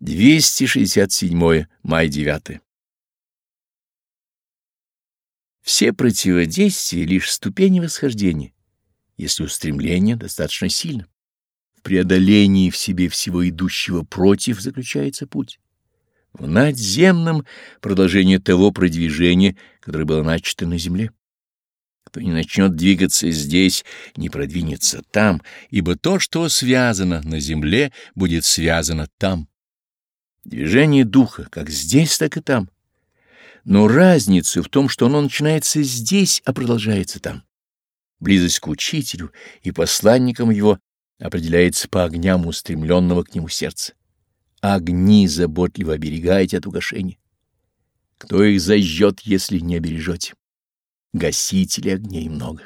267 май 9 Все противодействия — лишь ступени восхождения, если устремление достаточно сильно. В преодолении в себе всего идущего против заключается путь. В надземном продолжение того продвижения, которое было начато на земле. Кто не начнет двигаться здесь, не продвинется там, ибо то, что связано на земле, будет связано там. Движение духа как здесь, так и там. Но разница в том, что оно начинается здесь, а продолжается там. Близость к учителю и посланникам его определяется по огням устремленного к нему сердца. Огни заботливо оберегайте от угошения. Кто их зажжет, если не обережете? Гасителей огней много.